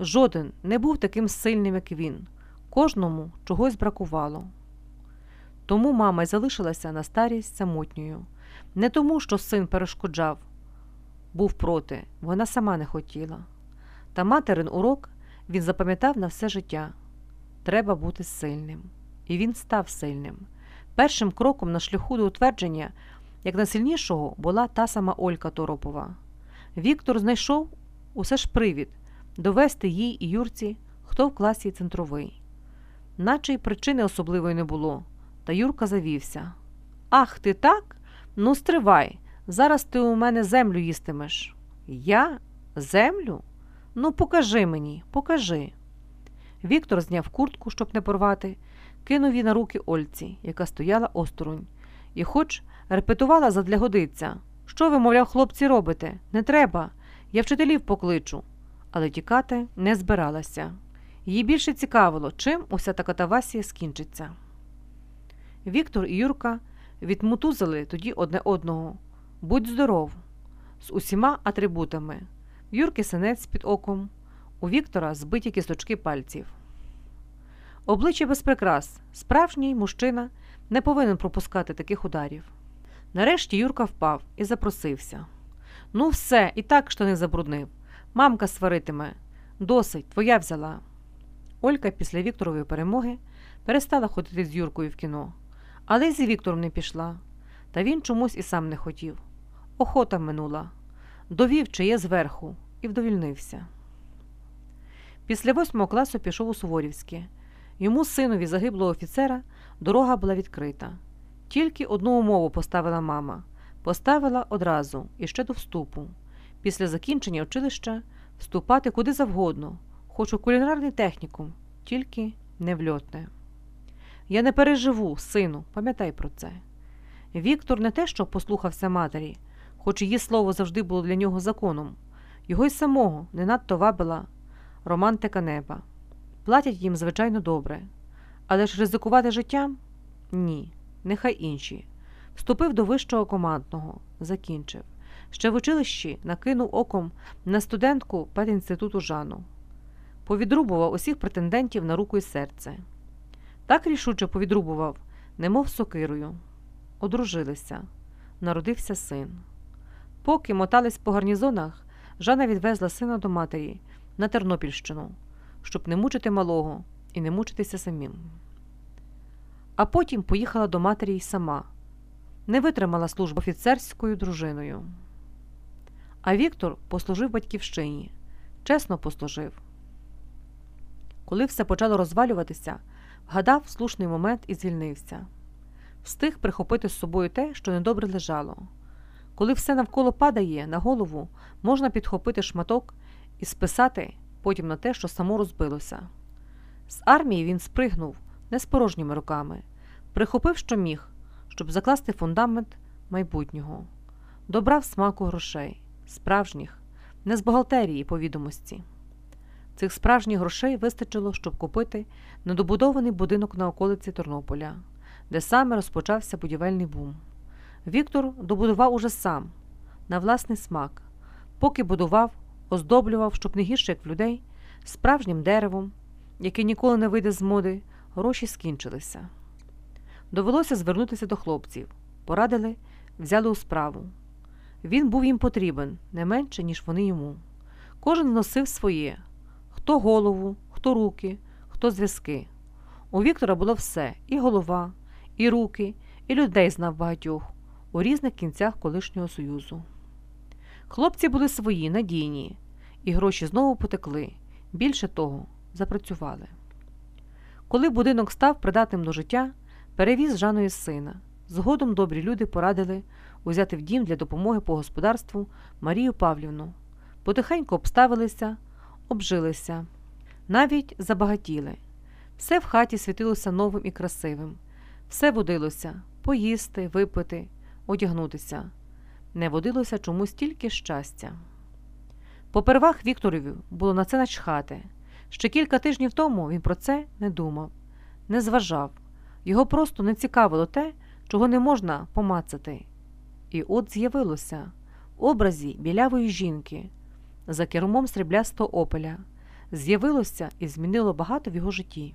Жоден не був таким сильним, як він. Кожному чогось бракувало. Тому мама й залишилася на старість самотньою. Не тому, що син перешкоджав, був проти, вона сама не хотіла. Та материн урок він запам'ятав на все життя треба бути сильним. І він став сильним. Першим кроком на шляху до утвердження, як найсильнішого, була та сама Олька Торопова. Віктор знайшов усе ж привід довести їй і Юрці, хто в класі центровий. Наче й причини особливої не було, та Юрка завівся. Ах, ти так? Ну, стривай. Зараз ти у мене землю їстимеш. Я? Землю? Ну, покажи мені, покажи. Віктор зняв куртку, щоб не порвати, кинув її на руки Ольці, яка стояла осторонь, і хоч репетувала задля годиться. Що ви, мовляв, хлопці, робите? Не треба. Я вчителів покличу. Але тікати не збиралася. Її більше цікавило, чим уся та катавасія скінчиться. Віктор і Юрка відмутузили тоді одне одного. Будь здоров, з усіма атрибутами. Юрки синець під оком, у Віктора збиті кісточки пальців. Обличчя без прикрас. Справжній мужчина не повинен пропускати таких ударів. Нарешті Юрка впав і запросився. Ну, все, і так штани забруднив. Мамка сваритиме. Досить, твоя взяла. Олька після Вікторової перемоги перестала ходити з Юркою в кіно, але й з Віктором не пішла. Та він чомусь і сам не хотів. Охота минула. Довів, чи є зверху, і вдовільнився. Після восьмого класу пішов у Суворівське. Йому, синові загиблого офіцера, дорога була відкрита. Тільки одну умову поставила мама поставила одразу і ще до вступу. Після закінчення училища вступати куди завгодно, хоч у кулінарний технікум, тільки не в льотне. Я не переживу, сину, пам'ятай про це. Віктор не те, що послухався матері, хоч її слово завжди було для нього законом, його й самого не надто вабила романтика неба. Платять їм, звичайно, добре. Але ж ризикувати життям? Ні, нехай інші. Вступив до вищого командного, закінчив. Ще в училищі накинув оком на студентку педінституту Жану. Повідрубував усіх претендентів на руку і серце. Так рішуче повідрубував, немов сокирою. Одружилися, народився син. Поки мотались по гарнізонах, Жана відвезла сина до матері на Тернопільщину, щоб не мучити малого і не мучитися самим. А потім поїхала до матері й сама, не витримала службу офіцерською дружиною. А Віктор послужив батьківщині, чесно послужив. Коли все почало розвалюватися, вгадав слушний момент і звільнився. Встиг прихопити з собою те, що недобре лежало. Коли все навколо падає на голову, можна підхопити шматок і списати потім на те, що само розбилося. З армії він спригнув не з порожніми руками, прихопив, що міг, щоб закласти фундамент майбутнього, добрав смаку грошей, справжніх, не з бухгалтерії по відомості. Цих справжніх грошей вистачило, щоб купити недобудований будинок на околиці Тернополя, де саме розпочався будівельний бум. Віктор добудував уже сам, на власний смак, поки будував, оздоблював, щоб не гірше, як в людей, справжнім деревом, яке ніколи не вийде з моди, гроші скінчилися. Довелося звернутися до хлопців, порадили, взяли у справу. Він був їм потрібен не менше, ніж вони йому. Кожен носив своє хто голову, хто руки, хто зв'язки. У Віктора було все і голова, і руки, і людей знав багатьох у різних кінцях колишнього союзу. Хлопці були свої, надійні, і гроші знову потекли. Більше того, запрацювали. Коли будинок став придатним до життя, перевіз Жаної сина. Згодом добрі люди порадили узяти в дім для допомоги по господарству Марію Павлівну. Потихеньку обставилися, обжилися, навіть забагатіли. Все в хаті світилося новим і красивим, все водилося поїсти, випити, одягнутися. Не водилося чомусь тільки щастя. Попервах Вікторові було на це начхати. Ще кілька тижнів тому він про це не думав, не зважав, його просто не цікавило те, чого не можна помацати. І от з'явилося в образі білявої жінки за кермом сріблястого опеля, з'явилося і змінило багато в його житті.